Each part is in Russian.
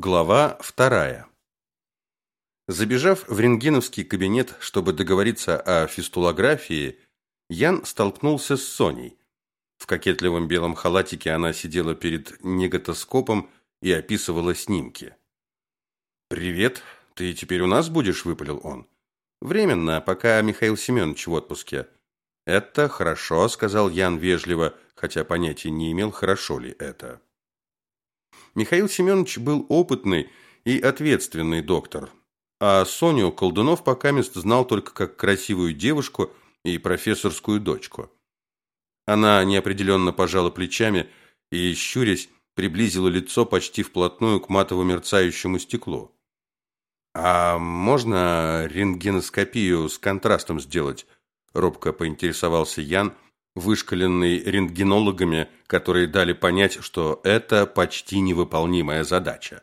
Глава вторая. Забежав в рентгеновский кабинет, чтобы договориться о фистулографии, Ян столкнулся с Соней. В кокетливом белом халатике она сидела перед неготоскопом и описывала снимки. «Привет, ты теперь у нас будешь?» – выпалил он. «Временно, пока Михаил Семенович в отпуске». «Это хорошо», – сказал Ян вежливо, хотя понятия не имел, хорошо ли это. Михаил Семенович был опытный и ответственный доктор, а Соню Колдунов пока мест знал только как красивую девушку и профессорскую дочку. Она неопределенно пожала плечами и, щурясь, приблизила лицо почти вплотную к матово-мерцающему стеклу. «А можно рентгеноскопию с контрастом сделать?» – робко поинтересовался Ян – вышкаленный рентгенологами, которые дали понять, что это почти невыполнимая задача.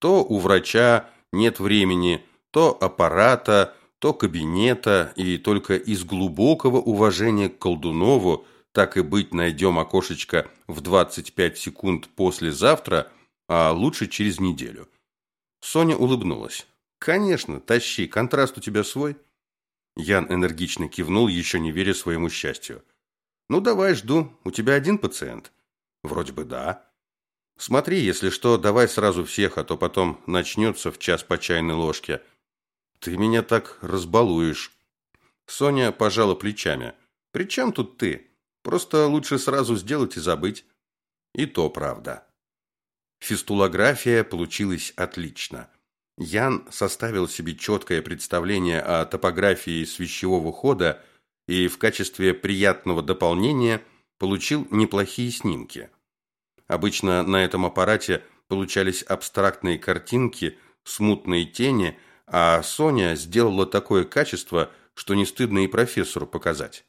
То у врача нет времени, то аппарата, то кабинета, и только из глубокого уважения к Колдунову так и быть найдем окошечко в 25 секунд послезавтра, а лучше через неделю. Соня улыбнулась. «Конечно, тащи, контраст у тебя свой?» Ян энергично кивнул, еще не веря своему счастью. Ну, давай, жду. У тебя один пациент? Вроде бы да. Смотри, если что, давай сразу всех, а то потом начнется в час по чайной ложке. Ты меня так разбалуешь. Соня пожала плечами. При чем тут ты? Просто лучше сразу сделать и забыть. И то правда. Фистулография получилась отлично. Ян составил себе четкое представление о топографии свящевого хода и в качестве приятного дополнения получил неплохие снимки. Обычно на этом аппарате получались абстрактные картинки, смутные тени, а Соня сделала такое качество, что не стыдно и профессору показать.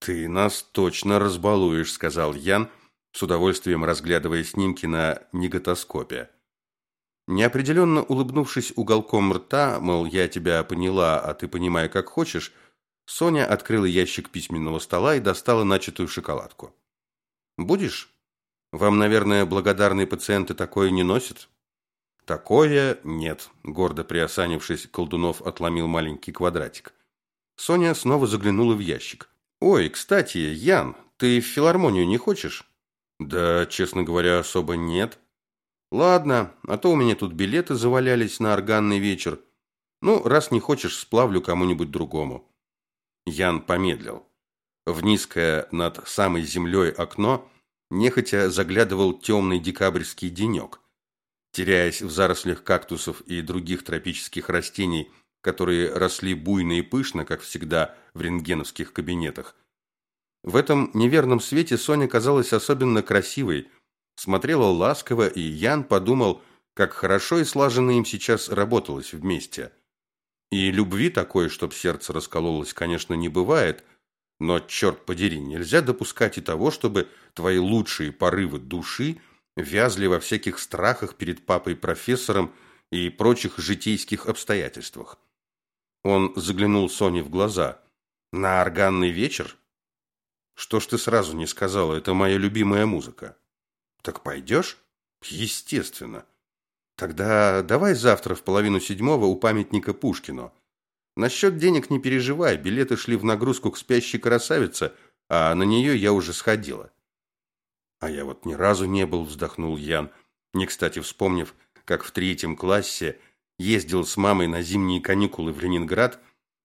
«Ты нас точно разбалуешь», — сказал Ян, с удовольствием разглядывая снимки на неготоскопе. Неопределенно улыбнувшись уголком рта, мол, я тебя поняла, а ты понимай, как хочешь, Соня открыла ящик письменного стола и достала начатую шоколадку. «Будешь? Вам, наверное, благодарные пациенты такое не носят?» «Такое нет», – гордо приосанившись, Колдунов отломил маленький квадратик. Соня снова заглянула в ящик. «Ой, кстати, Ян, ты в филармонию не хочешь?» «Да, честно говоря, особо нет». «Ладно, а то у меня тут билеты завалялись на органный вечер. Ну, раз не хочешь, сплавлю кому-нибудь другому». Ян помедлил. В низкое над самой землей окно нехотя заглядывал темный декабрьский денек. Теряясь в зарослях кактусов и других тропических растений, которые росли буйно и пышно, как всегда в рентгеновских кабинетах. В этом неверном свете Соня казалась особенно красивой, смотрела ласково, и Ян подумал, как хорошо и слаженно им сейчас работалось вместе. И любви такой, чтоб сердце раскололось, конечно, не бывает, но, черт подери, нельзя допускать и того, чтобы твои лучшие порывы души вязли во всяких страхах перед папой-профессором и прочих житейских обстоятельствах. Он заглянул Соне в глаза. «На органный вечер?» «Что ж ты сразу не сказала? Это моя любимая музыка». «Так пойдешь?» «Естественно». Тогда давай завтра в половину седьмого у памятника Пушкину. Насчет денег не переживай, билеты шли в нагрузку к спящей красавице, а на нее я уже сходила. А я вот ни разу не был, вздохнул Ян, не кстати вспомнив, как в третьем классе ездил с мамой на зимние каникулы в Ленинград,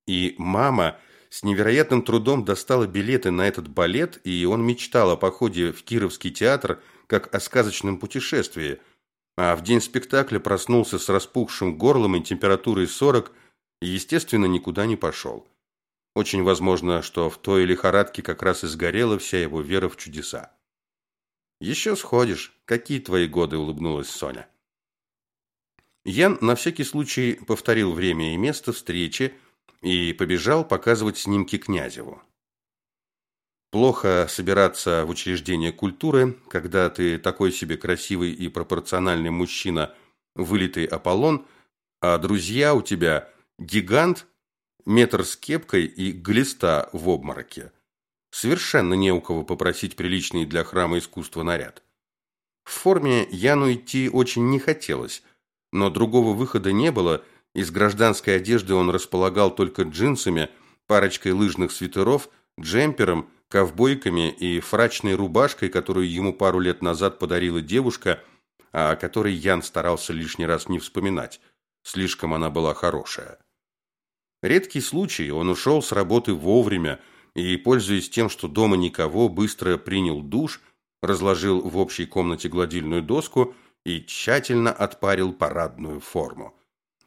и мама с невероятным трудом достала билеты на этот балет, и он мечтал о походе в Кировский театр как о сказочном путешествии – а в день спектакля проснулся с распухшим горлом и температурой 40 и, естественно, никуда не пошел. Очень возможно, что в той лихорадке как раз и сгорела вся его вера в чудеса. «Еще сходишь. Какие твои годы?» – улыбнулась Соня. Ян на всякий случай повторил время и место встречи и побежал показывать снимки Князеву. Плохо собираться в учреждение культуры, когда ты такой себе красивый и пропорциональный мужчина, вылитый Аполлон, а друзья у тебя гигант, метр с кепкой и глиста в обмороке. Совершенно не у кого попросить приличный для храма искусства наряд. В форме Яну идти очень не хотелось, но другого выхода не было, из гражданской одежды он располагал только джинсами, парочкой лыжных свитеров, джемпером, ковбойками и фрачной рубашкой, которую ему пару лет назад подарила девушка, а о которой Ян старался лишний раз не вспоминать. Слишком она была хорошая. Редкий случай, он ушел с работы вовремя и, пользуясь тем, что дома никого, быстро принял душ, разложил в общей комнате гладильную доску и тщательно отпарил парадную форму.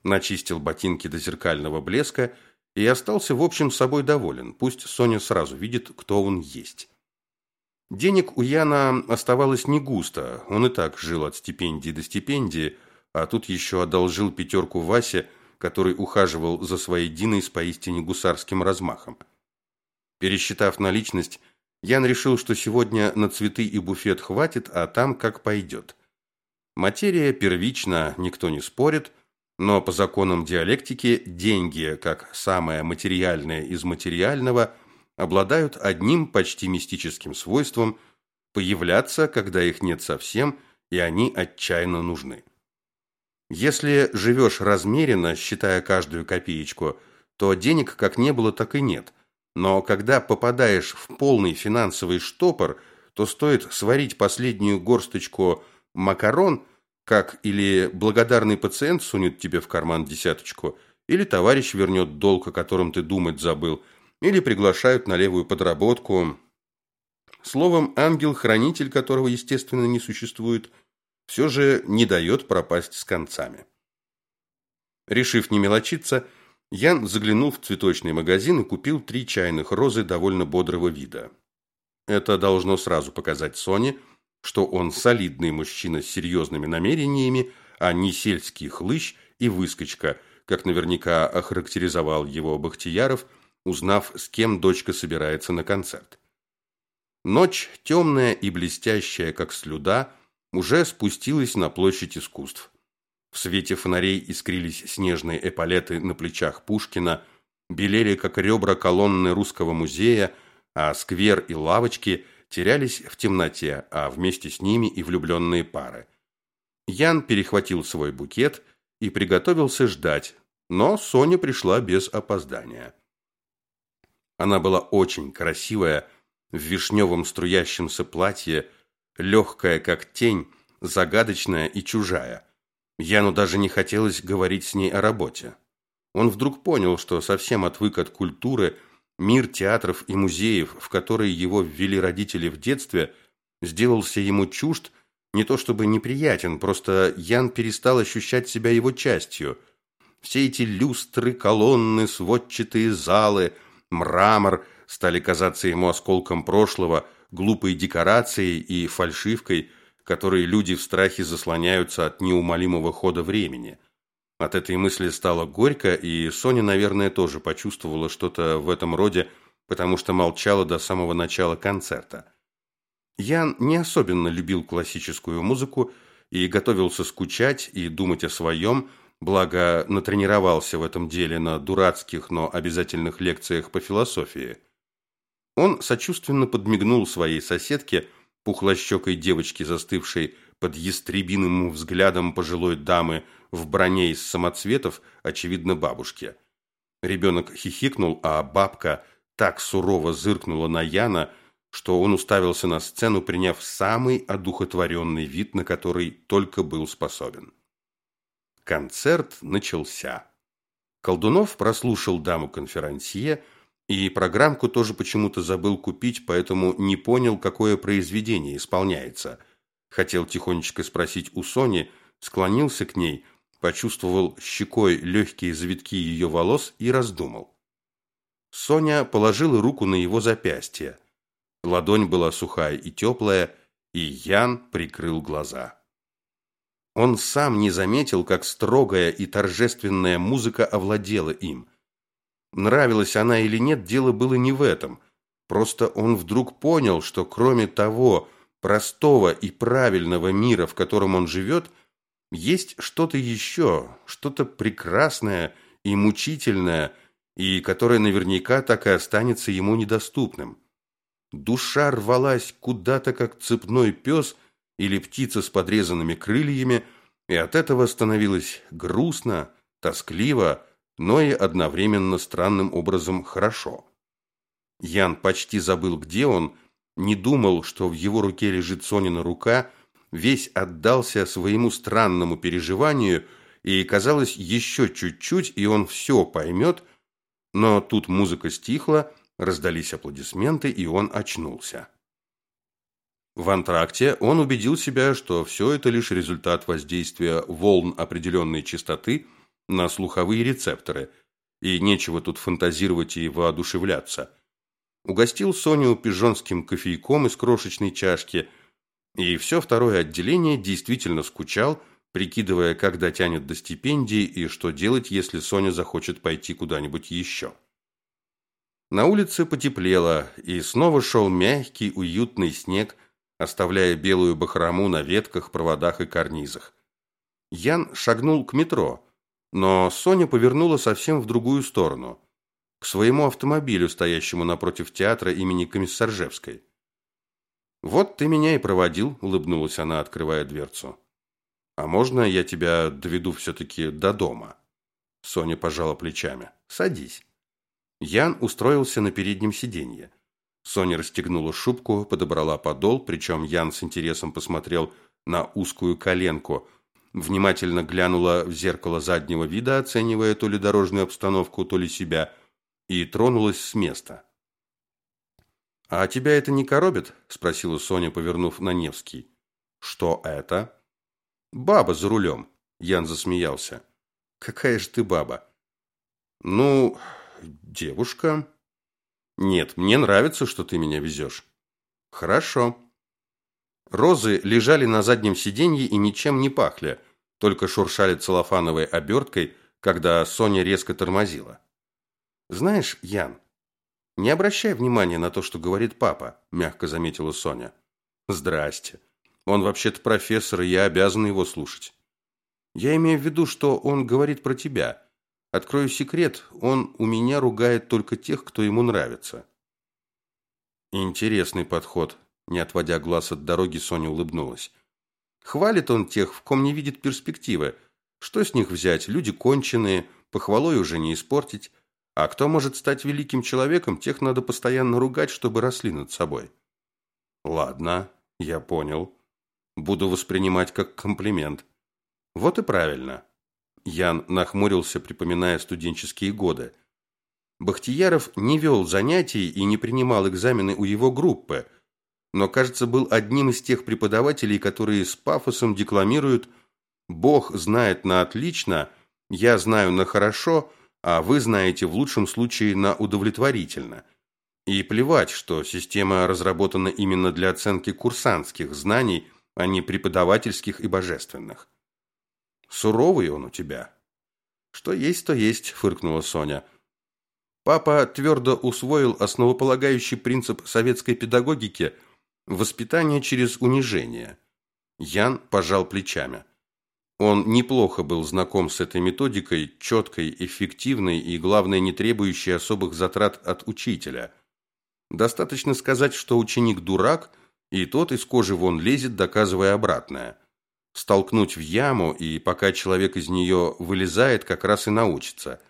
Начистил ботинки до зеркального блеска и остался в общем собой доволен. Пусть Соня сразу видит, кто он есть. Денег у Яна оставалось не густо. Он и так жил от стипендии до стипендии, а тут еще одолжил пятерку Васе, который ухаживал за своей Диной с поистине гусарским размахом. Пересчитав наличность, Ян решил, что сегодня на цветы и буфет хватит, а там как пойдет. Материя первична, никто не спорит, но по законам диалектики деньги, как самое материальное из материального, обладают одним почти мистическим свойством появляться, когда их нет совсем, и они отчаянно нужны. Если живешь размеренно, считая каждую копеечку, то денег как не было, так и нет. Но когда попадаешь в полный финансовый штопор, то стоит сварить последнюю горсточку макарон, как или благодарный пациент сунет тебе в карман десяточку, или товарищ вернет долг, о котором ты думать забыл, или приглашают на левую подработку. Словом, ангел-хранитель, которого, естественно, не существует – все же не дает пропасть с концами. Решив не мелочиться, Ян заглянул в цветочный магазин и купил три чайных розы довольно бодрого вида. Это должно сразу показать Соне, что он солидный мужчина с серьезными намерениями, а не сельский хлыщ и выскочка, как наверняка охарактеризовал его Бахтияров, узнав, с кем дочка собирается на концерт. Ночь темная и блестящая, как слюда, уже спустилась на площадь искусств. В свете фонарей искрились снежные эполеты на плечах Пушкина, белели, как ребра колонны русского музея, а сквер и лавочки терялись в темноте, а вместе с ними и влюбленные пары. Ян перехватил свой букет и приготовился ждать, но Соня пришла без опоздания. Она была очень красивая, в вишневом струящемся платье, легкая, как тень, загадочная и чужая. Яну даже не хотелось говорить с ней о работе. Он вдруг понял, что совсем отвык от культуры, мир театров и музеев, в которые его ввели родители в детстве, сделался ему чужд, не то чтобы неприятен, просто Ян перестал ощущать себя его частью. Все эти люстры, колонны, сводчатые залы, мрамор стали казаться ему осколком прошлого – глупой декорацией и фальшивкой, которые люди в страхе заслоняются от неумолимого хода времени. От этой мысли стало горько, и Соня, наверное, тоже почувствовала что-то в этом роде, потому что молчала до самого начала концерта. Ян не особенно любил классическую музыку и готовился скучать и думать о своем, благо натренировался в этом деле на дурацких, но обязательных лекциях по философии. Он сочувственно подмигнул своей соседке, пухлощекой девочке, застывшей под ястребиным взглядом пожилой дамы в броне из самоцветов, очевидно, бабушке. Ребенок хихикнул, а бабка так сурово зыркнула на Яна, что он уставился на сцену, приняв самый одухотворенный вид, на который только был способен. Концерт начался. Колдунов прослушал даму-конферансье, и программку тоже почему-то забыл купить, поэтому не понял, какое произведение исполняется. Хотел тихонечко спросить у Сони, склонился к ней, почувствовал щекой легкие завитки ее волос и раздумал. Соня положила руку на его запястье. Ладонь была сухая и теплая, и Ян прикрыл глаза. Он сам не заметил, как строгая и торжественная музыка овладела им – Нравилась она или нет, дело было не в этом. Просто он вдруг понял, что кроме того простого и правильного мира, в котором он живет, есть что-то еще, что-то прекрасное и мучительное, и которое наверняка так и останется ему недоступным. Душа рвалась куда-то, как цепной пес, или птица с подрезанными крыльями, и от этого становилось грустно, тоскливо, но и одновременно странным образом хорошо. Ян почти забыл, где он, не думал, что в его руке лежит Сонина рука, весь отдался своему странному переживанию, и казалось, еще чуть-чуть, и он все поймет, но тут музыка стихла, раздались аплодисменты, и он очнулся. В антракте он убедил себя, что все это лишь результат воздействия волн определенной частоты на слуховые рецепторы, и нечего тут фантазировать и воодушевляться. Угостил Соню пижонским кофейком из крошечной чашки, и все второе отделение действительно скучал, прикидывая, как дотянет до стипендии и что делать, если Соня захочет пойти куда-нибудь еще. На улице потеплело, и снова шел мягкий, уютный снег – оставляя белую бахрому на ветках, проводах и карнизах. Ян шагнул к метро, но Соня повернула совсем в другую сторону, своему автомобилю, стоящему напротив театра имени Комиссаржевской. «Вот ты меня и проводил», — улыбнулась она, открывая дверцу. «А можно я тебя доведу все-таки до дома?» Соня пожала плечами. «Садись». Ян устроился на переднем сиденье. Соня расстегнула шубку, подобрала подол, причем Ян с интересом посмотрел на узкую коленку, внимательно глянула в зеркало заднего вида, оценивая то ли дорожную обстановку, то ли себя, и тронулась с места. «А тебя это не коробит?» – спросила Соня, повернув на Невский. «Что это?» «Баба за рулем», – Ян засмеялся. «Какая же ты баба?» «Ну, девушка», нет, мне нравится, что ты меня везешь. Хорошо. Розы лежали на заднем сиденье и ничем не пахли, только шуршали целлофановой оберткой, когда Соня резко тормозила. Знаешь, Ян, не обращай внимания на то, что говорит папа, мягко заметила Соня. Здрасте. Он вообще-то профессор, и я обязана его слушать. Я имею в виду, что он говорит про тебя. Открою секрет, он у меня ругает только тех, кто ему нравится. Интересный подход. Не отводя глаз от дороги, Соня улыбнулась. Хвалит он тех, в ком не видит перспективы. Что с них взять? Люди конченые, похвалой уже не испортить. А кто может стать великим человеком, тех надо постоянно ругать, чтобы росли над собой. Ладно, я понял. Буду воспринимать как комплимент. Вот и правильно. Ян нахмурился, припоминая студенческие годы. Бахтияров не вел занятий и не принимал экзамены у его группы, но, кажется, был одним из тех преподавателей, которые с пафосом декламируют «Бог знает на отлично», «Я знаю на хорошо», а вы знаете в лучшем случае на удовлетворительно. И плевать, что система разработана именно для оценки курсантских знаний, а не преподавательских и божественных. Суровый он у тебя. Что есть, то есть, фыркнула Соня. Папа твердо усвоил основополагающий принцип советской педагогики воспитание через унижение. Ян пожал плечами. Он неплохо был знаком с этой методикой, четкой, эффективной и, главное, не требующей особых затрат от учителя. Достаточно сказать, что ученик дурак, и тот из кожи вон лезет, доказывая обратное столкнуть в яму, и пока человек из нее вылезает, как раз и научится.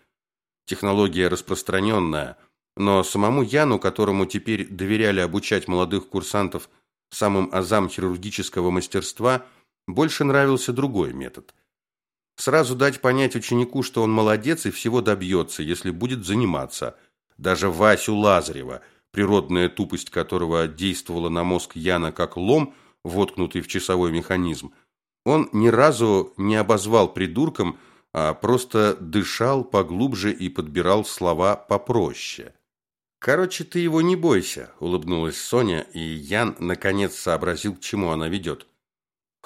Технология распространенная, но самому Яну, которому теперь доверяли обучать молодых курсантов самым азам хирургического мастерства, больше нравился другой метод. Сразу дать понять ученику, что он молодец и всего добьется, если будет заниматься. Даже Васю Лазарева, природная тупость которого действовала на мозг Яна как лом, воткнутый в часовой механизм, он ни разу не обозвал придурком, а просто дышал поглубже и подбирал слова попроще. «Короче, ты его не бойся», – улыбнулась Соня, и Ян наконец сообразил, к чему она ведет.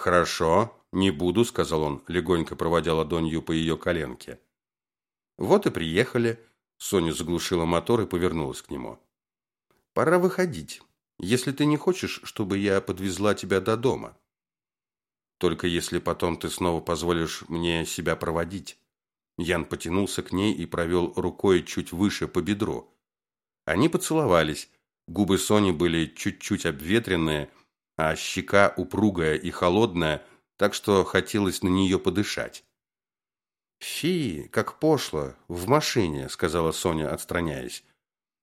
«Хорошо, не буду», – сказал он, легонько проводя ладонью по ее коленке. «Вот и приехали», – Соня заглушила мотор и повернулась к нему. «Пора выходить, если ты не хочешь, чтобы я подвезла тебя до дома». Только если потом ты снова позволишь мне себя проводить. Ян потянулся к ней и провел рукой чуть выше по бедру. Они поцеловались. Губы Сони были чуть-чуть обветренные, а щека упругая и холодная, так что хотелось на нее подышать. «Фи, как пошло, в машине», — сказала Соня, отстраняясь.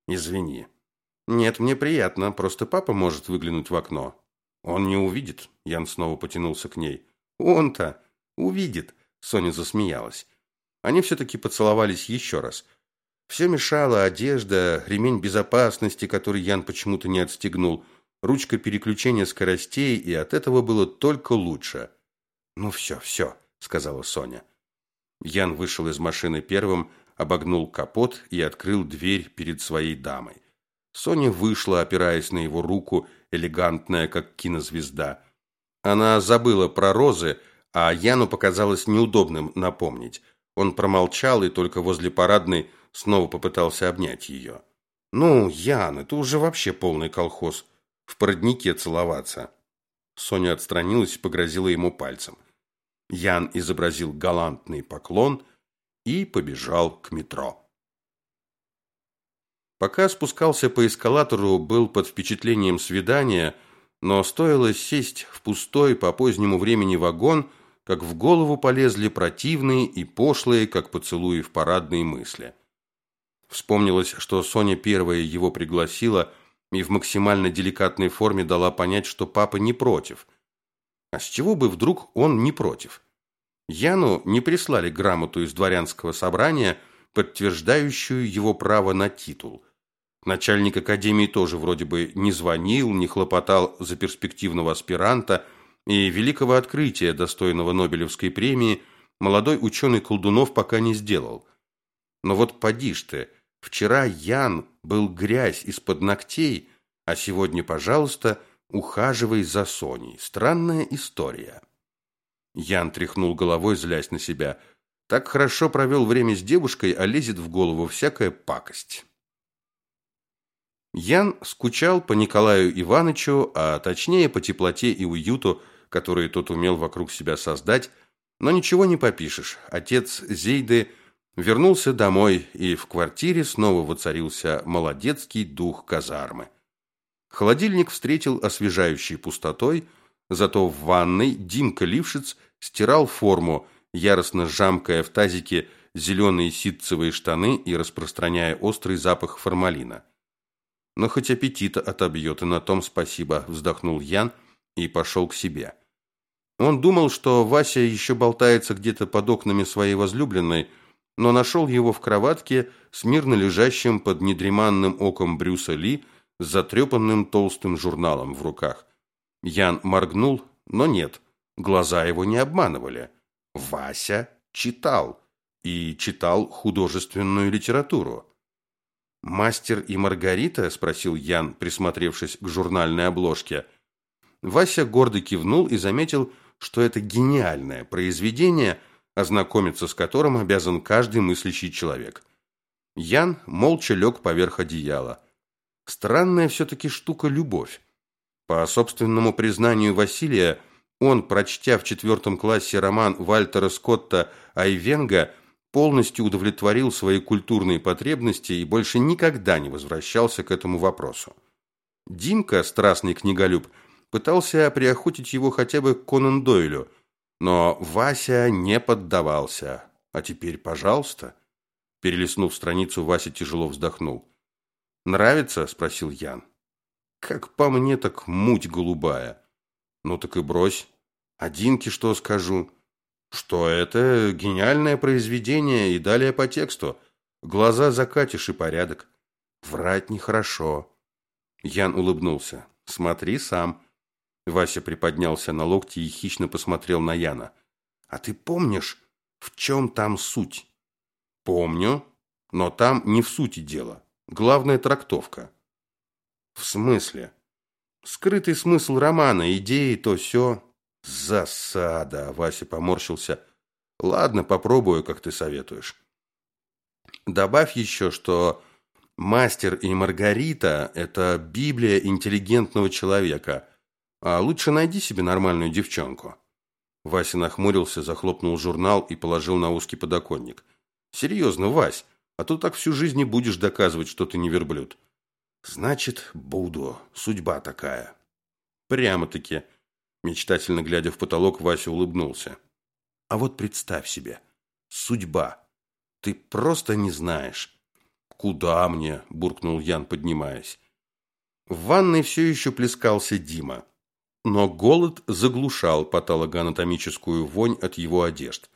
«Извини». «Нет, мне приятно, просто папа может выглянуть в окно». «Он не увидит», — Ян снова потянулся к ней. «Он-то увидит», — Соня засмеялась. Они все-таки поцеловались еще раз. Все мешало одежда, ремень безопасности, который Ян почему-то не отстегнул, ручка переключения скоростей, и от этого было только лучше. «Ну все, все», — сказала Соня. Ян вышел из машины первым, обогнул капот и открыл дверь перед своей дамой. Соня вышла, опираясь на его руку, элегантная, как кинозвезда. Она забыла про розы, а Яну показалось неудобным напомнить. Он промолчал и только возле парадной снова попытался обнять ее. «Ну, Ян, это уже вообще полный колхоз. В породнике целоваться». Соня отстранилась и погрозила ему пальцем. Ян изобразил галантный поклон и побежал к метро. Пока спускался по эскалатору, был под впечатлением свидания, но стоило сесть в пустой по позднему времени вагон, как в голову полезли противные и пошлые, как поцелуи в парадные мысли. Вспомнилось, что Соня первая его пригласила и в максимально деликатной форме дала понять, что папа не против – а с чего бы вдруг он не против? Яну не прислали грамоту из дворянского собрания, подтверждающую его право на титул. Начальник академии тоже вроде бы не звонил, не хлопотал за перспективного аспиранта, и великого открытия, достойного Нобелевской премии, молодой ученый Колдунов пока не сделал. Но вот поди ж ты, вчера Ян был грязь из-под ногтей, а сегодня, пожалуйста, ухаживай за Соней. Странная история. Ян тряхнул головой, злясь на себя. Так хорошо провел время с девушкой, а лезет в голову всякая пакость. Ян скучал по Николаю Ивановичу, а точнее по теплоте и уюту, которые тот умел вокруг себя создать, но ничего не попишешь. Отец Зейды вернулся домой, и в квартире снова воцарился молодецкий дух казармы. Холодильник встретил освежающей пустотой, зато в ванной Димка Лившиц стирал форму, яростно жамкая в тазике зеленые ситцевые штаны и распространяя острый запах формалина. Но хоть аппетита отобьет, и на том спасибо, вздохнул Ян и пошел к себе. Он думал, что Вася еще болтается где-то под окнами своей возлюбленной, но нашел его в кроватке с мирно лежащим под недреманным оком Брюса Ли, с затрепанным толстым журналом в руках. Ян моргнул, но нет, глаза его не обманывали. Вася читал, и читал художественную литературу. «Мастер и Маргарита?» – спросил Ян, присмотревшись к журнальной обложке. Вася гордо кивнул и заметил, что это гениальное произведение, ознакомиться с которым обязан каждый мыслящий человек. Ян молча лег поверх одеяла – Странная все-таки штука любовь. По собственному признанию Василия, он, прочтя в четвертом классе роман Вальтера Скотта «Айвенга», полностью удовлетворил свои культурные потребности и больше никогда не возвращался к этому вопросу. Димка, страстный книголюб, пытался приохотить его хотя бы к Конан Дойлю, но Вася не поддавался. А теперь, пожалуйста. Перелистнув страницу, Вася тяжело вздохнул. «Нравится?» – спросил Ян. «Как по мне, так муть голубая». «Ну так и брось. Одинки что скажу?» «Что это гениальное произведение и далее по тексту. Глаза закатишь и порядок». «Врать нехорошо». Ян улыбнулся. «Смотри сам». Вася приподнялся на локти и хищно посмотрел на Яна. «А ты помнишь, в чем там суть?» «Помню, но там не в сути дело. Главная трактовка. В смысле? Скрытый смысл романа, идеи, то все. Засада, Вася поморщился. Ладно, попробую, как ты советуешь. Добавь еще, что «Мастер и Маргарита» – это Библия интеллигентного человека. А лучше найди себе нормальную девчонку. Вася нахмурился, захлопнул журнал и положил на узкий подоконник. «Серьезно, Вась, а то так всю жизнь и будешь доказывать, что ты не верблюд. Значит, буду. Судьба такая. Прямо-таки. Мечтательно глядя в потолок, Вася улыбнулся. А вот представь себе. Судьба. Ты просто не знаешь. Куда мне? буркнул Ян, поднимаясь. В ванной все еще плескался Дима. Но голод заглушал патологоанатомическую вонь от его одежд.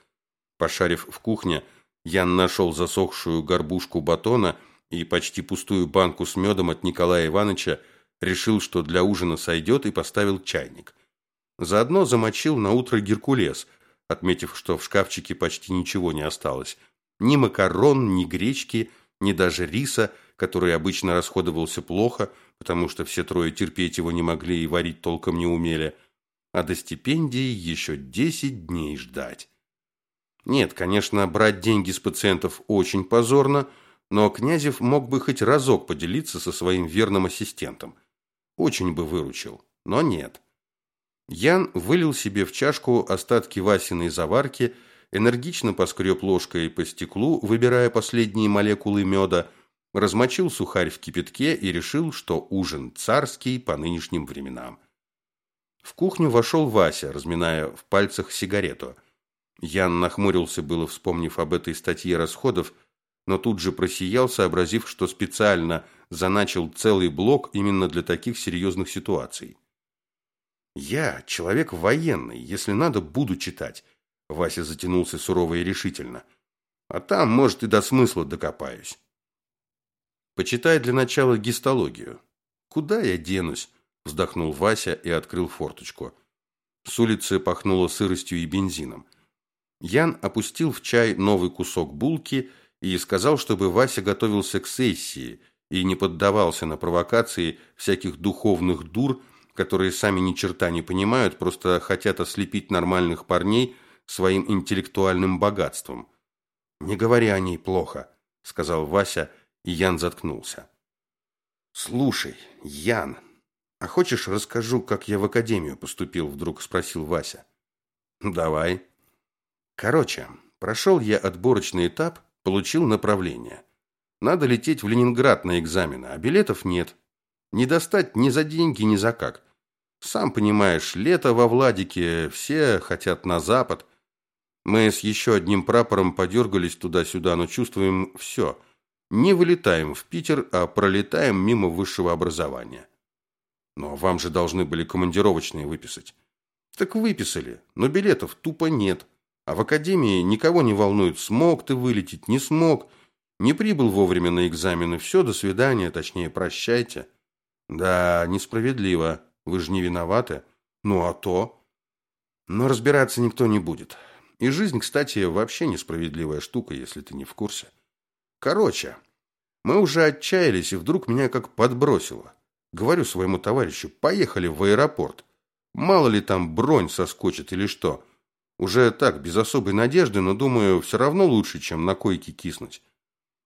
Пошарив в кухне, Ян нашел засохшую горбушку батона и почти пустую банку с медом от Николая Ивановича, решил, что для ужина сойдет, и поставил чайник. Заодно замочил на утро геркулес, отметив, что в шкафчике почти ничего не осталось. Ни макарон, ни гречки, ни даже риса, который обычно расходовался плохо, потому что все трое терпеть его не могли и варить толком не умели. А до стипендии еще десять дней ждать. Нет, конечно, брать деньги с пациентов очень позорно, но Князев мог бы хоть разок поделиться со своим верным ассистентом. Очень бы выручил, но нет. Ян вылил себе в чашку остатки Васиной заварки, энергично поскреб ложкой по стеклу, выбирая последние молекулы меда, размочил сухарь в кипятке и решил, что ужин царский по нынешним временам. В кухню вошел Вася, разминая в пальцах сигарету. Ян нахмурился было, вспомнив об этой статье расходов, но тут же просиял, сообразив, что специально заначил целый блок именно для таких серьезных ситуаций. «Я человек военный, если надо, буду читать», — Вася затянулся сурово и решительно. «А там, может, и до смысла докопаюсь». «Почитай для начала гистологию». «Куда я денусь?» — вздохнул Вася и открыл форточку. С улицы пахнуло сыростью и бензином. Ян опустил в чай новый кусок булки и сказал, чтобы Вася готовился к сессии и не поддавался на провокации всяких духовных дур, которые сами ни черта не понимают, просто хотят ослепить нормальных парней своим интеллектуальным богатством. «Не говори о ней плохо», — сказал Вася, и Ян заткнулся. «Слушай, Ян, а хочешь расскажу, как я в академию поступил?» — вдруг спросил Вася. «Давай». «Короче, прошел я отборочный этап, получил направление. Надо лететь в Ленинград на экзамены, а билетов нет. Не достать ни за деньги, ни за как. Сам понимаешь, лето во Владике, все хотят на запад. Мы с еще одним прапором подергались туда-сюда, но чувствуем все. Не вылетаем в Питер, а пролетаем мимо высшего образования. Но вам же должны были командировочные выписать. Так выписали, но билетов тупо нет. А в академии никого не волнует, смог ты вылететь, не смог. Не прибыл вовремя на экзамены, все, до свидания, точнее, прощайте. Да, несправедливо. Вы же не виноваты. Ну а то. Но разбираться никто не будет. И жизнь, кстати, вообще несправедливая штука, если ты не в курсе. Короче, мы уже отчаялись, и вдруг меня как подбросило. Говорю своему товарищу, поехали в аэропорт. Мало ли там бронь соскочит или что. Уже так, без особой надежды, но думаю, все равно лучше, чем на койке киснуть.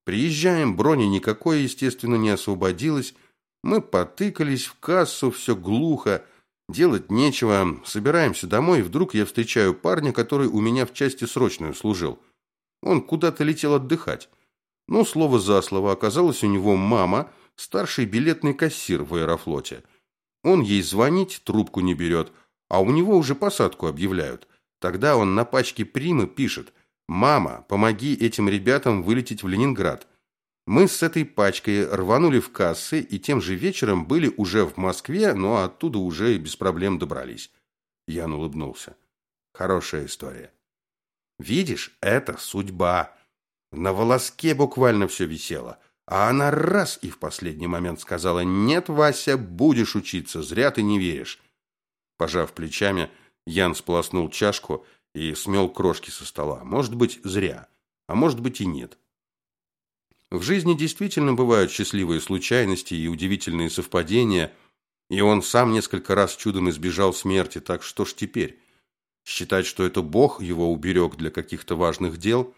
Приезжаем, брони никакой, естественно, не освободилась, мы потыкались в кассу, все глухо, делать нечего. Собираемся домой, и вдруг я встречаю парня, который у меня в части срочную служил. Он куда-то летел отдыхать. Ну, слово за слово, оказалось у него мама, старший билетный кассир в аэрофлоте. Он ей звонить, трубку не берет, а у него уже посадку объявляют. Тогда он на пачке примы пишет «Мама, помоги этим ребятам вылететь в Ленинград». Мы с этой пачкой рванули в кассы и тем же вечером были уже в Москве, но оттуда уже без проблем добрались. Ян улыбнулся. Хорошая история. Видишь, это судьба. На волоске буквально все висело. А она раз и в последний момент сказала, «Нет, Вася, будешь учиться, зря ты не веришь». Пожав плечами, Ян сполоснул чашку и смел крошки со стола. Может быть, зря, а может быть и нет. В жизни действительно бывают счастливые случайности и удивительные совпадения, и он сам несколько раз чудом избежал смерти, так что ж теперь? Считать, что это Бог его уберег для каких-то важных дел?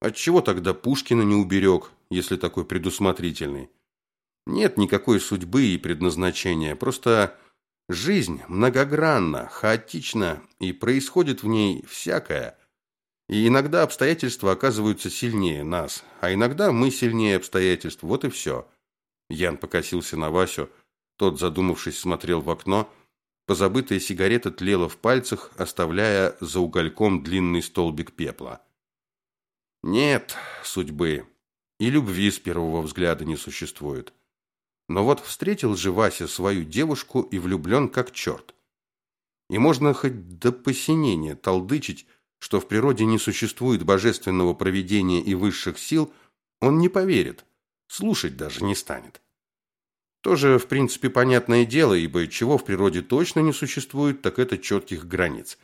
Отчего тогда Пушкина не уберег, если такой предусмотрительный? Нет никакой судьбы и предназначения, просто жизнь многогранна, хаотична, и происходит в ней всякое – и иногда обстоятельства оказываются сильнее нас, а иногда мы сильнее обстоятельств. Вот и все. Ян покосился на Васю. Тот, задумавшись, смотрел в окно, позабытая сигарета тлела в пальцах, оставляя за угольком длинный столбик пепла. Нет судьбы, и любви с первого взгляда не существует. Но вот встретил же Вася свою девушку и влюблен как черт. И можно хоть до посинения толдычить, что в природе не существует божественного провидения и высших сил, он не поверит, слушать даже не станет. Тоже, в принципе, понятное дело, ибо чего в природе точно не существует, так это четких границ.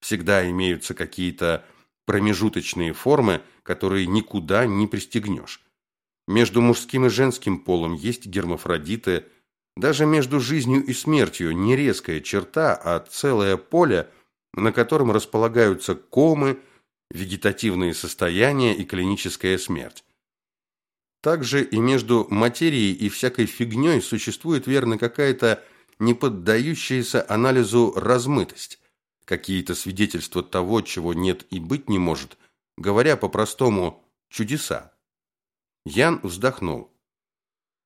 Всегда имеются какие-то промежуточные формы, которые никуда не пристегнешь. Между мужским и женским полом есть гермафродиты, даже между жизнью и смертью не резкая черта, а целое поле, на котором располагаются комы, вегетативные состояния и клиническая смерть. Также и между материей и всякой фигней существует верно какая-то не поддающаяся анализу размытость, какие-то свидетельства того, чего нет и быть не может, говоря по-простому чудеса. Ян вздохнул.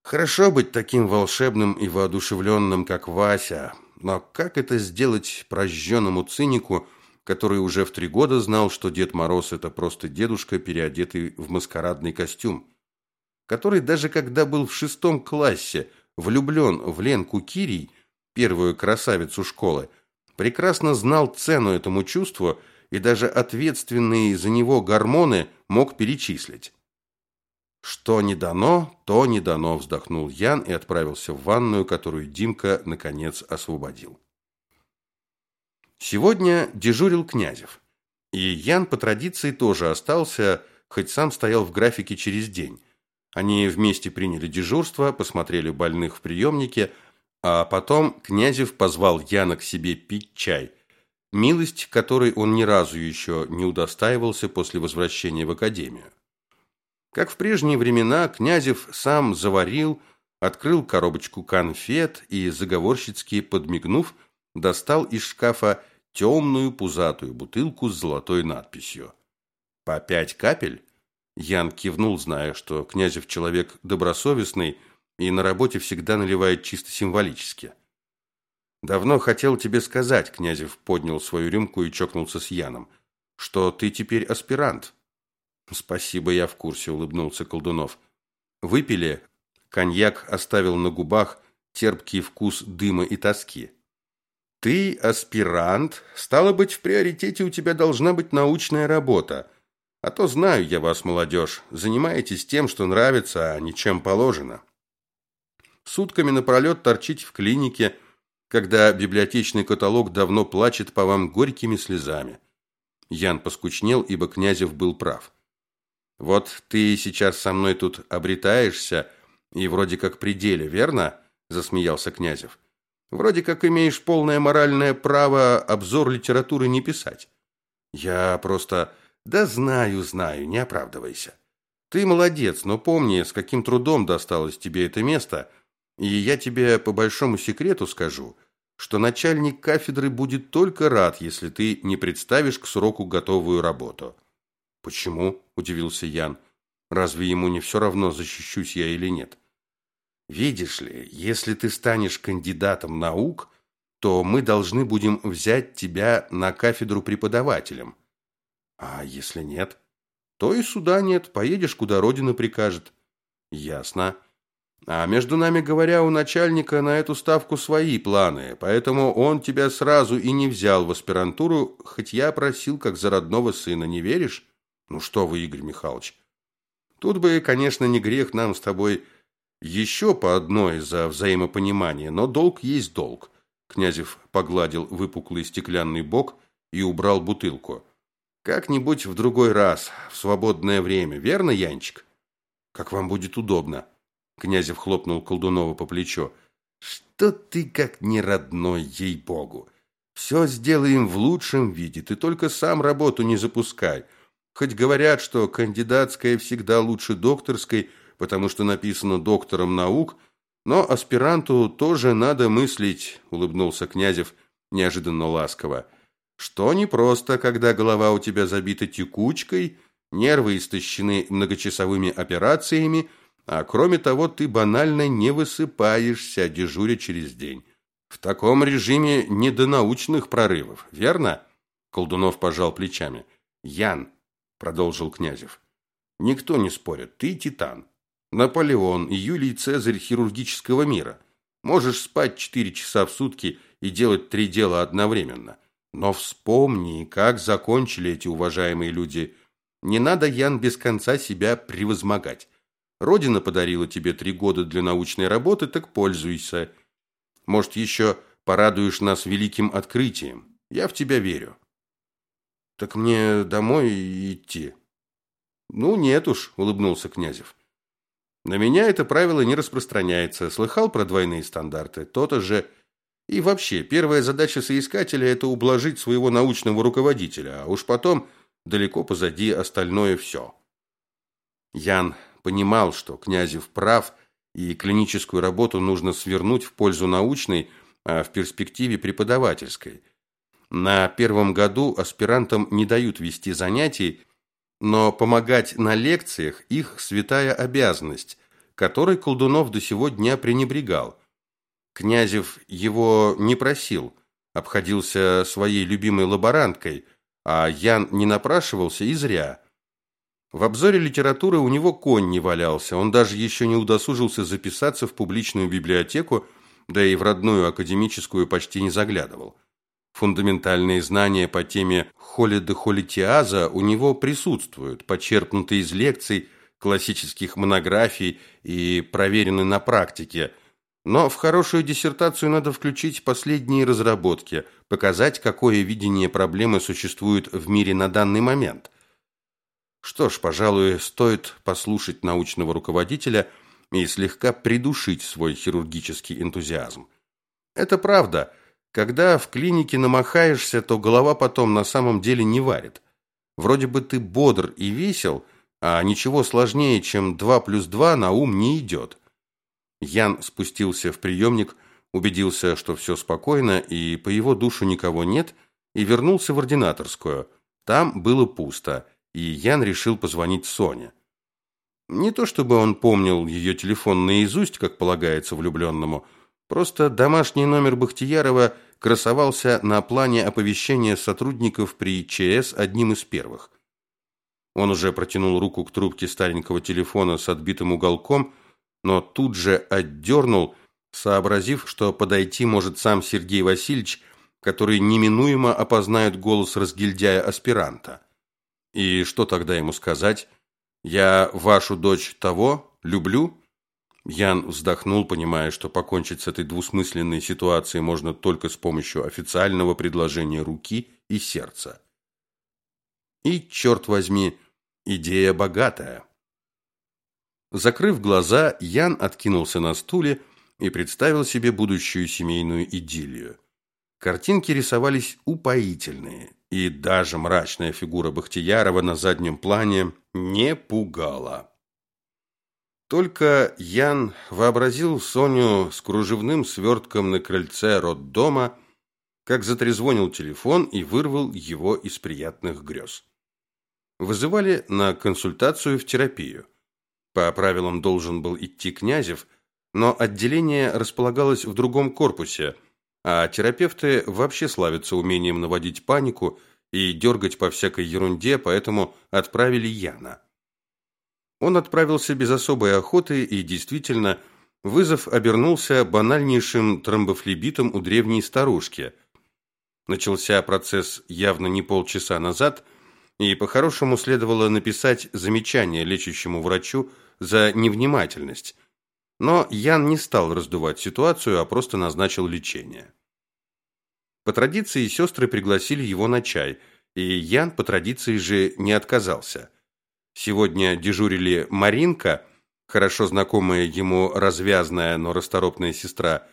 Хорошо быть таким волшебным и воодушевленным, как Вася, но как это сделать прожженному цинику, который уже в три года знал, что Дед Мороз это просто дедушка, переодетый в маскарадный костюм? который даже когда был в шестом классе влюблен в Ленку Кирий, первую красавицу школы, прекрасно знал цену этому чувству и даже ответственные за него гормоны мог перечислить. Что не дано, то не дано, вздохнул Ян и отправился в ванную, которую Димка наконец освободил. Сегодня дежурил Князев. И Ян по традиции тоже остался, хоть сам стоял в графике через день. Они вместе приняли дежурство, посмотрели больных в приемнике, а потом Князев позвал Яна к себе пить чай, милость которой он ни разу еще не удостаивался после возвращения в академию. Как в прежние времена, Князев сам заварил, открыл коробочку конфет и, заговорщицки подмигнув, достал из шкафа темную пузатую бутылку с золотой надписью. «По пять капель?» Ян кивнул, зная, что Князев человек добросовестный и на работе всегда наливает чисто символически. «Давно хотел тебе сказать», — Князев поднял свою рюмку и чокнулся с Яном, «что ты теперь аспирант». «Спасибо, я в курсе», — улыбнулся Колдунов. «Выпили?» Коньяк оставил на губах терпкий вкус дыма и тоски. «Ты аспирант, стало быть, в приоритете у тебя должна быть научная работа», а то знаю я вас, молодежь, занимаетесь тем, что нравится, а не чем положено. Сутками напролет торчите в клинике, когда библиотечный каталог давно плачет по вам горькими слезами. Ян поскучнел, ибо Князев был прав. Вот ты сейчас со мной тут обретаешься и вроде как при деле, верно? засмеялся Князев. Вроде как имеешь полное моральное право обзор литературы не писать. Я просто да знаю, знаю, не оправдывайся. Ты молодец, но помни, с каким трудом досталось тебе это место, и я тебе по большому секрету скажу, что начальник кафедры будет только рад, если ты не представишь к сроку готовую работу. Почему? удивился Ян. Разве ему не все равно, защищусь я или нет? Видишь ли, если ты станешь кандидатом наук, то мы должны будем взять тебя на кафедру преподавателем. А если нет? То и суда нет, поедешь, куда родина прикажет. Ясно. А между нами говоря, у начальника на эту ставку свои планы, поэтому он тебя сразу и не взял в аспирантуру, хоть я просил как за родного сына, не веришь? Ну что вы, Игорь Михайлович? Тут бы, конечно, не грех нам с тобой еще по одной за взаимопонимание, но долг есть долг. Князев погладил выпуклый стеклянный бок и убрал бутылку. Как-нибудь в другой раз, в свободное время, верно, Янчик? Как вам будет удобно. Князев хлопнул Колдунова по плечу. Что ты как не родной, ей-богу. Все сделаем в лучшем виде, ты только сам работу не запускай. Хоть говорят, что кандидатская всегда лучше докторской, потому что написано доктором наук, но аспиранту тоже надо мыслить, улыбнулся Князев неожиданно ласково. Что непросто, когда голова у тебя забита текучкой, нервы истощены многочасовыми операциями, а кроме того, ты банально не высыпаешься, дежуря через день. В таком режиме не до научных прорывов, верно? Колдунов пожал плечами. Ян, продолжил Князев. Никто не спорит, ты титан. Наполеон Юлий Цезарь хирургического мира. Можешь спать четыре часа в сутки и делать три дела одновременно. Но вспомни, как закончили эти уважаемые люди. Не надо, Ян, без конца себя превозмогать. Родина подарила тебе три года для научной работы, так пользуйся. Может, еще порадуешь нас великим открытием. Я в тебя верю. Так мне домой идти? Ну, нет уж, улыбнулся Князев. На меня это правило не распространяется. Слыхал про двойные стандарты? То-то же... И вообще, первая задача соискателя – это ублажить своего научного руководителя, а уж потом далеко позади остальное все. Ян понимал, что Князев прав, и клиническую работу нужно свернуть в пользу научной, а в перспективе преподавательской. На первом году аспирантам не дают вести занятий, но помогать на лекциях – их святая обязанность, которой Колдунов до сего дня пренебрегал. Князев его не просил, обходился своей любимой лаборанткой, а Ян не напрашивался и зря. В обзоре литературы у него конь не валялся, он даже еще не удосужился записаться в публичную библиотеку, да и в родную академическую почти не заглядывал. Фундаментальные знания по теме холидохолитиаза у него присутствуют, почерпнутые из лекций, классических монографий и проверены на практике – но в хорошую диссертацию надо включить последние разработки, показать, какое видение проблемы существует в мире на данный момент. Что ж, пожалуй, стоит послушать научного руководителя и слегка придушить свой хирургический энтузиазм. Это правда. Когда в клинике намахаешься, то голова потом на самом деле не варит. Вроде бы ты бодр и весел, а ничего сложнее, чем 2 плюс 2 на ум не идет. Ян спустился в приемник, убедился, что все спокойно и по его душу никого нет, и вернулся в ординаторскую. Там было пусто, и Ян решил позвонить Соне. Не то чтобы он помнил ее телефон наизусть, как полагается влюбленному, просто домашний номер Бахтиярова красовался на плане оповещения сотрудников при ЧС одним из первых. Он уже протянул руку к трубке старенького телефона с отбитым уголком, но тут же отдернул, сообразив, что подойти может сам Сергей Васильевич, который неминуемо опознает голос разгильдяя-аспиранта. И что тогда ему сказать? «Я вашу дочь того люблю?» Ян вздохнул, понимая, что покончить с этой двусмысленной ситуацией можно только с помощью официального предложения руки и сердца. И, черт возьми, идея богатая. Закрыв глаза, Ян откинулся на стуле и представил себе будущую семейную идиллию. Картинки рисовались упоительные, и даже мрачная фигура Бахтиярова на заднем плане не пугала. Только Ян вообразил Соню с кружевным свертком на крыльце роддома, как затрезвонил телефон и вырвал его из приятных грез. Вызывали на консультацию в терапию. По правилам должен был идти Князев, но отделение располагалось в другом корпусе, а терапевты вообще славятся умением наводить панику и дергать по всякой ерунде, поэтому отправили Яна. Он отправился без особой охоты, и действительно, вызов обернулся банальнейшим тромбофлебитом у древней старушки. Начался процесс явно не полчаса назад – и по-хорошему следовало написать замечание лечащему врачу за невнимательность. Но Ян не стал раздувать ситуацию, а просто назначил лечение. По традиции сестры пригласили его на чай, и Ян по традиции же не отказался. Сегодня дежурили Маринка, хорошо знакомая ему развязная, но расторопная сестра,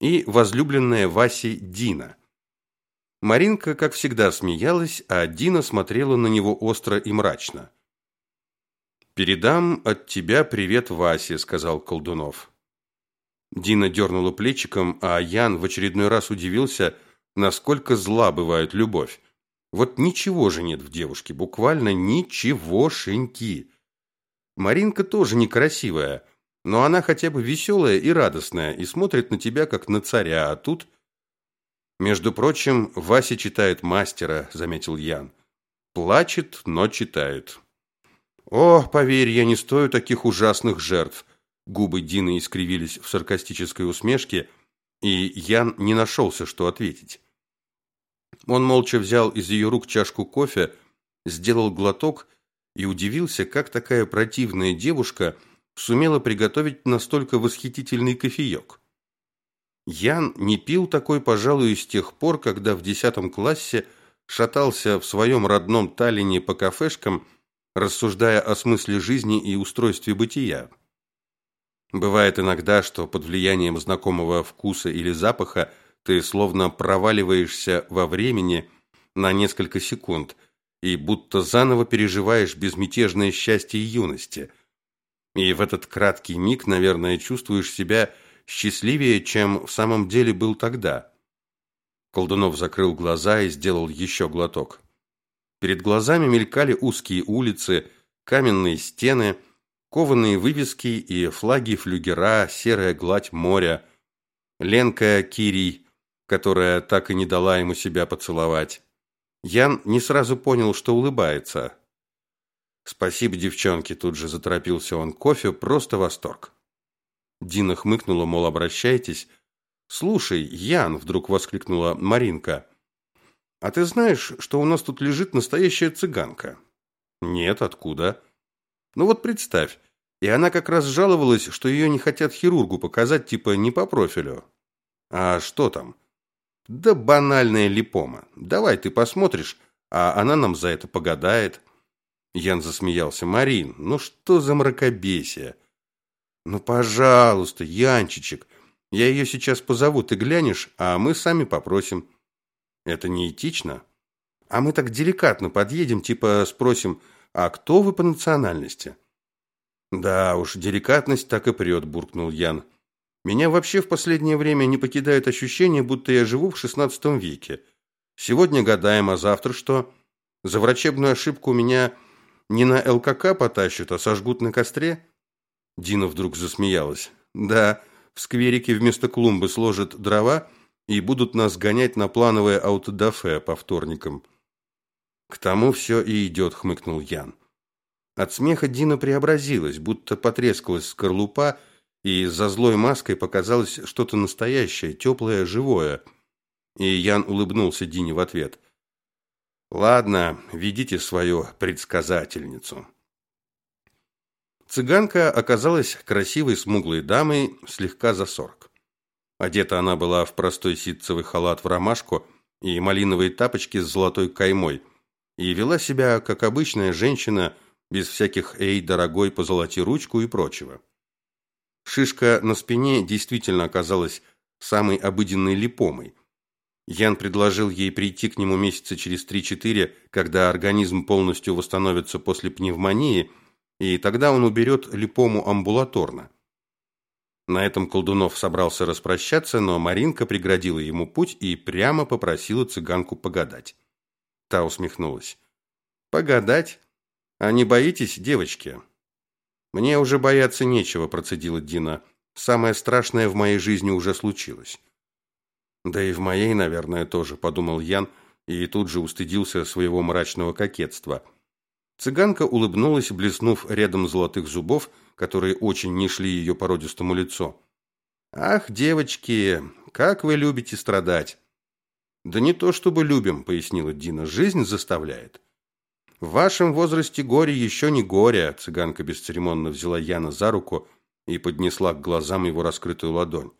и возлюбленная Васи Дина – Маринка, как всегда, смеялась, а Дина смотрела на него остро и мрачно. «Передам от тебя привет Васе», — сказал Колдунов. Дина дернула плечиком, а Ян в очередной раз удивился, насколько зла бывает любовь. Вот ничего же нет в девушке, буквально ничегошеньки. Маринка тоже некрасивая, но она хотя бы веселая и радостная, и смотрит на тебя, как на царя, а тут Между прочим, Вася читает мастера, заметил Ян. Плачет, но читает. О, поверь, я не стою таких ужасных жертв. Губы Дины искривились в саркастической усмешке, и Ян не нашелся, что ответить. Он молча взял из ее рук чашку кофе, сделал глоток и удивился, как такая противная девушка сумела приготовить настолько восхитительный кофеек. Ян не пил такой, пожалуй, с тех пор, когда в десятом классе шатался в своем родном Таллине по кафешкам, рассуждая о смысле жизни и устройстве бытия. Бывает иногда, что под влиянием знакомого вкуса или запаха ты словно проваливаешься во времени на несколько секунд и будто заново переживаешь безмятежное счастье юности. И в этот краткий миг, наверное, чувствуешь себя счастливее, чем в самом деле был тогда. Колдунов закрыл глаза и сделал еще глоток. Перед глазами мелькали узкие улицы, каменные стены, кованые вывески и флаги флюгера, серая гладь моря. Ленка Кирий, которая так и не дала ему себя поцеловать. Ян не сразу понял, что улыбается. «Спасибо, девчонки», тут же заторопился он. «Кофе просто восторг». Дина хмыкнула, мол, обращайтесь. «Слушай, Ян!» – вдруг воскликнула Маринка. «А ты знаешь, что у нас тут лежит настоящая цыганка?» «Нет, откуда?» «Ну вот представь, и она как раз жаловалась, что ее не хотят хирургу показать, типа не по профилю». «А что там?» «Да банальная липома. Давай ты посмотришь, а она нам за это погадает». Ян засмеялся. «Марин, ну что за мракобесие?» Ну, пожалуйста, Янчичек, я ее сейчас позову, ты глянешь, а мы сами попросим. Это не этично. А мы так деликатно подъедем, типа спросим, а кто вы по национальности? Да уж, деликатность так и прет, буркнул Ян. Меня вообще в последнее время не покидает ощущение, будто я живу в шестнадцатом веке. Сегодня гадаем, а завтра что? За врачебную ошибку меня не на ЛКК потащат, а сожгут на костре? Дина вдруг засмеялась. Да, в скверике вместо клумбы сложат дрова и будут нас гонять на плановое аутодафе по вторникам. К тому все и идет, хмыкнул Ян. От смеха Дина преобразилась, будто потрескалась скорлупа, и за злой маской показалось что-то настоящее, теплое, живое. И Ян улыбнулся Дине в ответ. Ладно, ведите свою предсказательницу. Цыганка оказалась красивой смуглой дамой, слегка за сорок. Одета она была в простой ситцевый халат в ромашку и малиновые тапочки с золотой каймой, и вела себя как обычная женщина, без всяких «эй, дорогой, позолоти ручку» и прочего. Шишка на спине действительно оказалась самой обыденной липомой. Ян предложил ей прийти к нему месяца через три-четыре, когда организм полностью восстановится после пневмонии – и тогда он уберет липому амбулаторно. На этом Колдунов собрался распрощаться, но Маринка преградила ему путь и прямо попросила цыганку погадать. Та усмехнулась. «Погадать? А не боитесь, девочки?» «Мне уже бояться нечего», – процедила Дина. «Самое страшное в моей жизни уже случилось». «Да и в моей, наверное, тоже», – подумал Ян, и тут же устыдился своего мрачного кокетства – Цыганка улыбнулась, блеснув рядом золотых зубов, которые очень не шли ее породистому лицу. «Ах, девочки, как вы любите страдать!» «Да не то чтобы любим», — пояснила Дина, — «жизнь заставляет». «В вашем возрасте горе еще не горе», — цыганка бесцеремонно взяла Яна за руку и поднесла к глазам его раскрытую ладонь.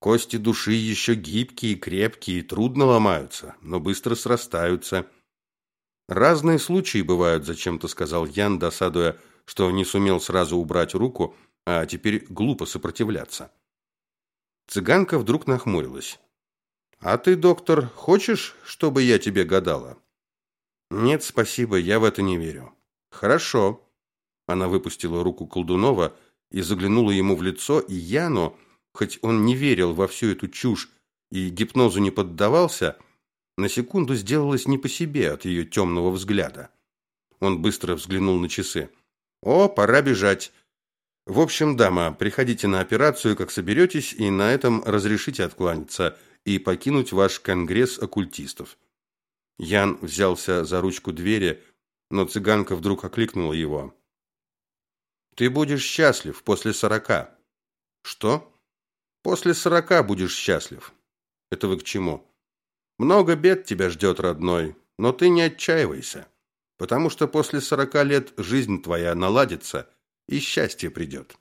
«Кости души еще гибкие, крепкие, трудно ломаются, но быстро срастаются». Разные случаи бывают, зачем-то сказал Ян, досадуя, что не сумел сразу убрать руку, а теперь глупо сопротивляться. Цыганка вдруг нахмурилась. А ты, доктор, хочешь, чтобы я тебе гадала? Нет, спасибо, я в это не верю. Хорошо. Она выпустила руку Колдунова и заглянула ему в лицо, и Яну, хоть он не верил во всю эту чушь и гипнозу не поддавался, на секунду сделалось не по себе от ее темного взгляда. Он быстро взглянул на часы. «О, пора бежать. В общем, дама, приходите на операцию, как соберетесь, и на этом разрешите откланяться. И покинуть ваш конгресс оккультистов. Ян взялся за ручку двери, но цыганка вдруг окликнула его. Ты будешь счастлив после сорока. Что? После сорока будешь счастлив. Это вы к чему? Много бед тебя ждет, родной, но ты не отчаивайся, потому что после сорока лет жизнь твоя наладится и счастье придет.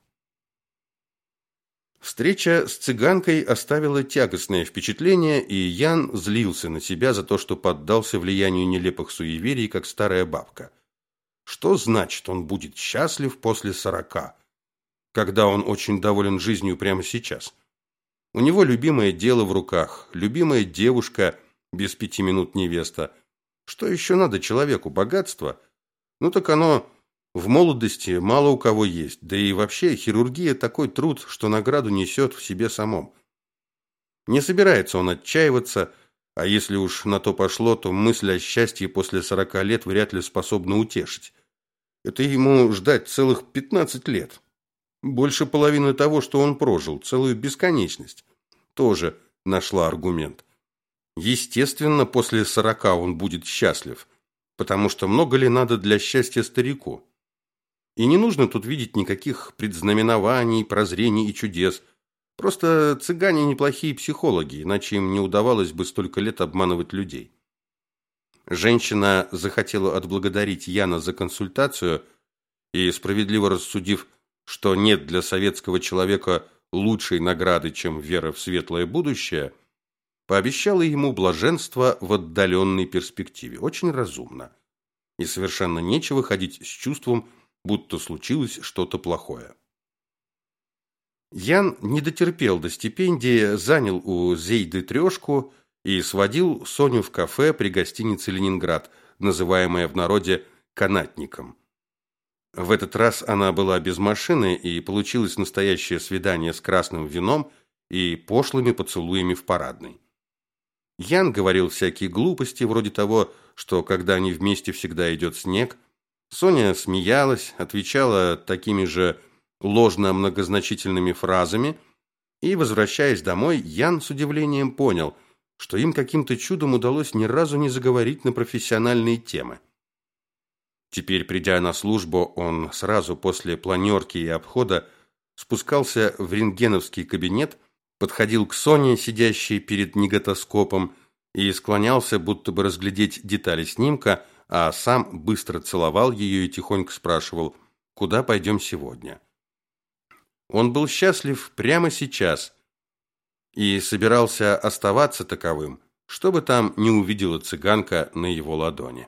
Встреча с цыганкой оставила тягостное впечатление, и Ян злился на себя за то, что поддался влиянию нелепых суеверий, как старая бабка. Что значит, он будет счастлив после сорока, когда он очень доволен жизнью прямо сейчас? У него любимое дело в руках, любимая девушка, без пяти минут невеста. Что еще надо человеку? Богатство? Ну так оно в молодости мало у кого есть, да и вообще хирургия такой труд, что награду несет в себе самом. Не собирается он отчаиваться, а если уж на то пошло, то мысль о счастье после сорока лет вряд ли способна утешить. Это ему ждать целых пятнадцать лет. Больше половины того, что он прожил, целую бесконечность. Тоже нашла аргумент. Естественно, после сорока он будет счастлив, потому что много ли надо для счастья старику? И не нужно тут видеть никаких предзнаменований, прозрений и чудес. Просто цыгане неплохие психологи, иначе им не удавалось бы столько лет обманывать людей. Женщина захотела отблагодарить Яна за консультацию и, справедливо рассудив, что нет для советского человека лучшей награды, чем вера в светлое будущее, пообещала ему блаженство в отдаленной перспективе. Очень разумно. И совершенно нечего ходить с чувством, будто случилось что-то плохое. Ян не дотерпел до стипендии, занял у Зейды трешку и сводил Соню в кафе при гостинице «Ленинград», называемое в народе «канатником». В этот раз она была без машины, и получилось настоящее свидание с красным вином и пошлыми поцелуями в парадной. Ян говорил всякие глупости, вроде того, что когда они вместе всегда идет снег – Соня смеялась, отвечала такими же ложно-многозначительными фразами, и, возвращаясь домой, Ян с удивлением понял, что им каким-то чудом удалось ни разу не заговорить на профессиональные темы. Теперь, придя на службу, он сразу после планерки и обхода спускался в рентгеновский кабинет, подходил к Соне, сидящей перед неготоскопом, и склонялся, будто бы разглядеть детали снимка, а сам быстро целовал ее и тихонько спрашивал, куда пойдем сегодня. Он был счастлив прямо сейчас и собирался оставаться таковым, чтобы там не увидела цыганка на его ладони.